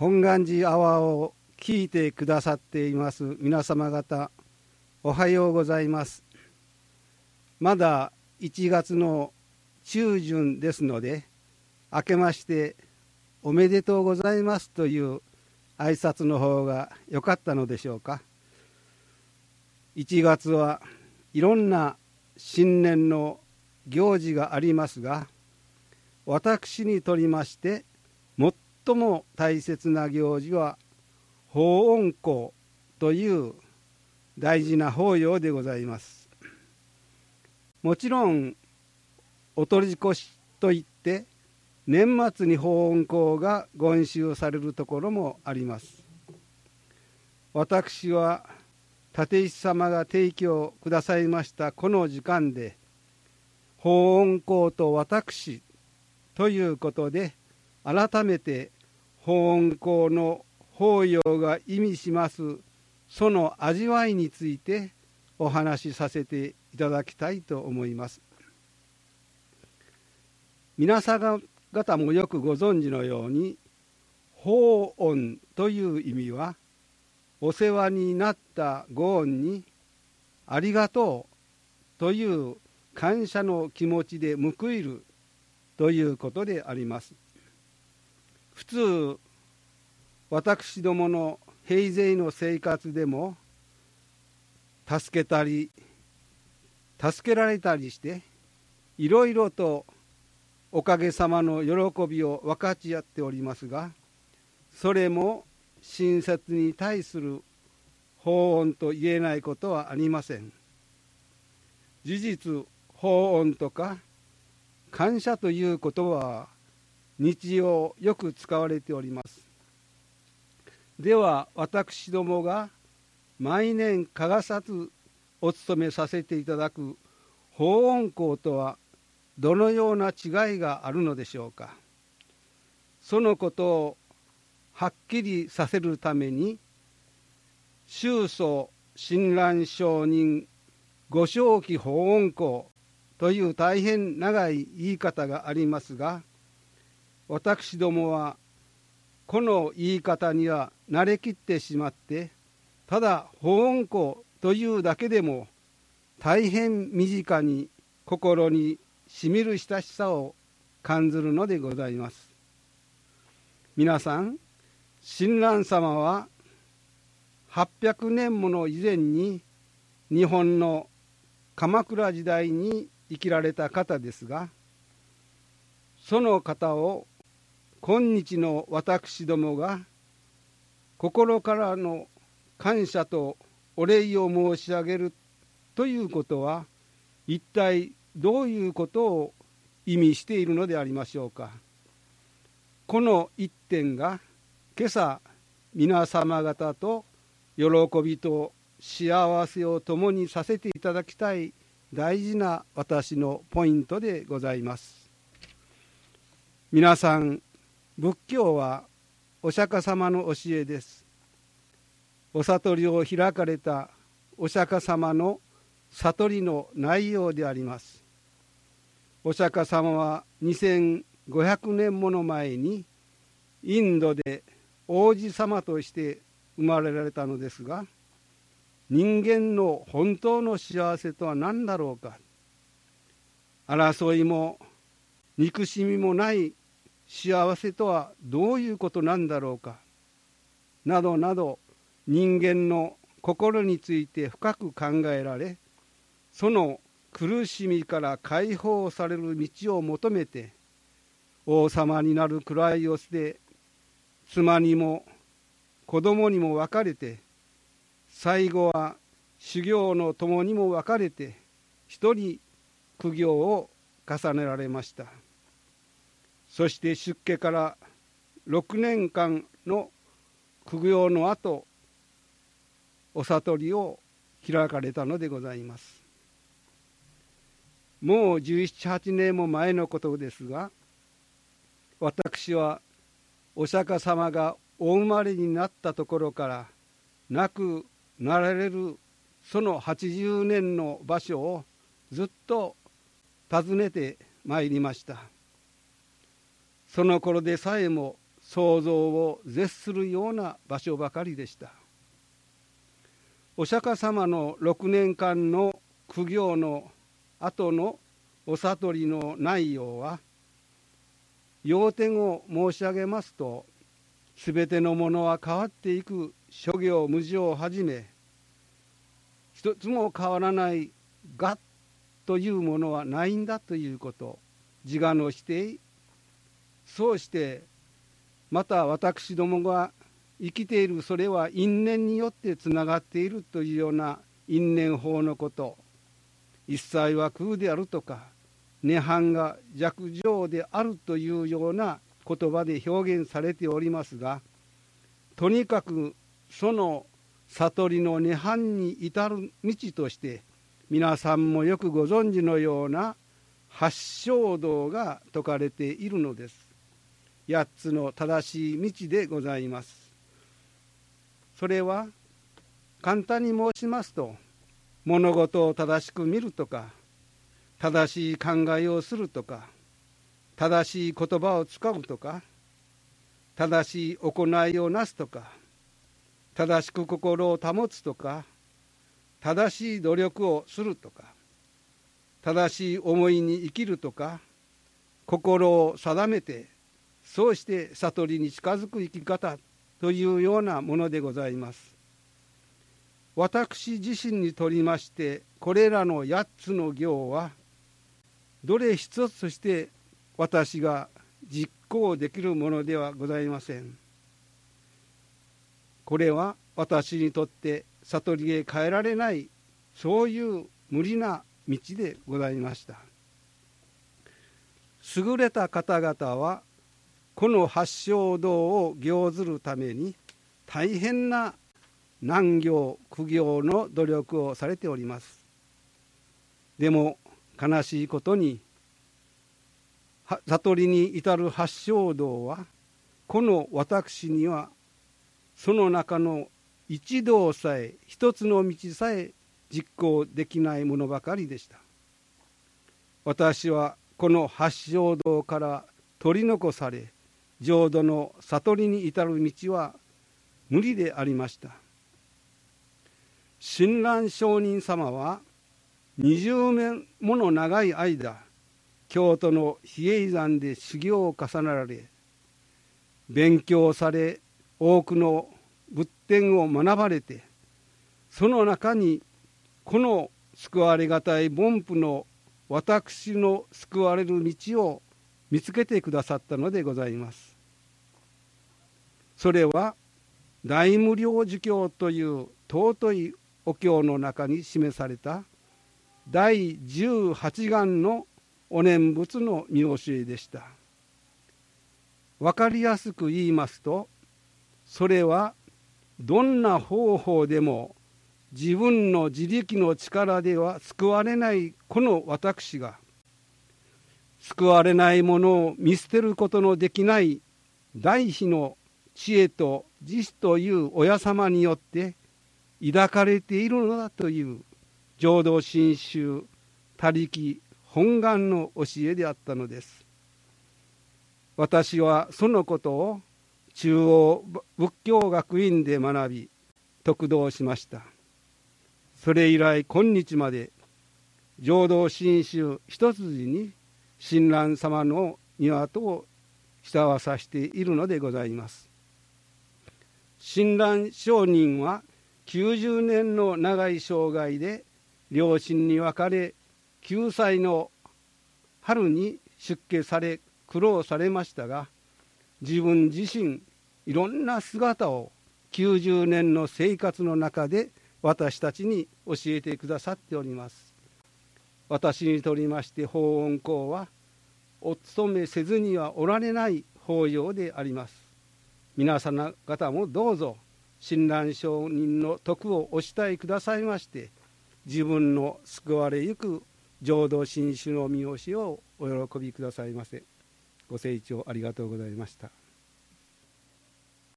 本願寺アワーを聞いてくださっています皆様方おはようございます。まだ1月の中旬ですので明けましておめでとうございますという挨拶の方が良かったのでしょうか。1月はいろんな新年の行事がありますが私にとりまして最も大切な行事は法恩公という大事な法要でございます。もちろんおとり越しといって年末に法恩公が言収されるところもあります。私は立石様が提供くださいましたこの時間で法恩公と私ということで改めて法恩公の法要が意味します。その味わいについてお話しさせていただきたいと思います。皆様方もよくご存知のように法恩という意味はお世話になったご恩にありがとうという感謝の気持ちで報いるということであります。普通私どもの平勢の生活でも助けたり助けられたりしていろいろとおかげさまの喜びを分かち合っておりますがそれも親切に対する法恩と言えないことはありません。事実法恩とか感謝という言葉は日常よく使われております。では私どもが毎年欠かさずお勤めさせていただく法恩校とはどのような違いがあるのでしょうか。そのことをはっきりさせるために宗祖親鸞上人五正期法恩校という大変長い言い方がありますが私どもはこの言い方には慣れきってしまってただ法恩校というだけでも大変身近に心にしみる親しさを感ずるのでございます。皆さん親鸞様は800年もの以前に日本の鎌倉時代に生きられた方ですがその方を今日の私どもが心からの感謝とお礼を申し上げるということは一体どういうことを意味しているのでありましょうか。この一点が今朝皆様方と喜びと幸せを共にさせていただきたい大事な私のポイントでございます。皆さん仏教はお釈迦様の教えです。お悟りを開かれたお釈迦様の悟りの内容であります。お釈迦様は2500年もの前にインドで王子様として生まれられたのですが人間の本当の幸せとは何だろうか。争いも憎しみもない幸せとはどういうことなんだろうか？などなど人間の心について深く考えられその苦しみから解放される道を求めて王様になる位を捨て妻にも子供にも別れて最後は修行の友にも別れて一人苦行を重ねられました。そして出家から6年間の苦行の後お悟りを開かれたのでございます。もう1718年も前のことですが私はお釈迦様がお生まれになったところから亡くなられるその80年の場所をずっと訪ねてまいりました。その頃でさえも想像を絶するような場所ばかりでした。お釈迦様の6年間の苦行の後のお悟りの内容は要点を申し上げますと全てのものは変わっていく諸行無常をはじめ一つも変わらない我というものはないんだということ自我の否定そうしてまた私どもが生きているそれは因縁によってつながっているというような因縁法のこと。一切は空であるとか涅槃が弱情であるというような言葉で表現されておりますがとにかくその悟りの涅槃に至る道として皆さんもよくご存知のような八正道が説かれているのです。8つの正しい道でございます。それは簡単に申しますと物事を正しく見るとか正しい考えをするとか正しい言葉を使うとか正しい行いをなすとか正しく心を保つとか正しい努力をするとか正しい思いに生きるとか心を定めてそうして悟りに近づく生き方というようなものでございます。私自身にとりましてこれらの8つの行はどれ一つとして私が実行できるものではございません。これは私にとって悟りへ変えられないそういう無理な道でございました。優れた方々はこの八正道を行ずるために大変な難行苦行の努力をされております。でも悲しいことに悟りに至る八正道はこの私にはその中の一道さえ一つの道さえ実行できないものばかりでした。私はこの八正道から取り残され浄土の悟りに至る道は無理でありました。親鸞上人様は20年もの長い間京都の比叡山で修行を重ねられ勉強され多くの仏典を学ばれてその中にこの救われがたい凡夫の私の救われる道を見つけてくださったのでございます。それは大無量寿経という尊いお経の中に示された第18願のお念仏の見教えでした。分かりやすく言いますとそれはどんな方法でも自分の自力の力では救われないこの私が救われないものを見捨てることのできない大悲の知恵と慈悲という親様によって抱かれているのだという浄土真宗他力本願の教えであったのです。私はそのことを中央仏教学院で学び得道しました。それ以来今日まで浄土真宗一筋に親鸞様の庭と慕わさしているのでございます。親鸞上人は90年の長い生涯で両親に別れ9歳の春に出家され苦労されましたが自分自身いろんな姿を90年の生活の中で私たちに教えてくださっております。私にとりまして法恩公はお勤めせずにはおられない法要であります。皆様方もどうぞ親鸞上人の徳をお慕いくださいまして自分の救われゆく浄土真宗の見教えをお喜びくださいませ。ご清聴ありがとうございました。